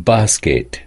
basket.